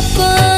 apa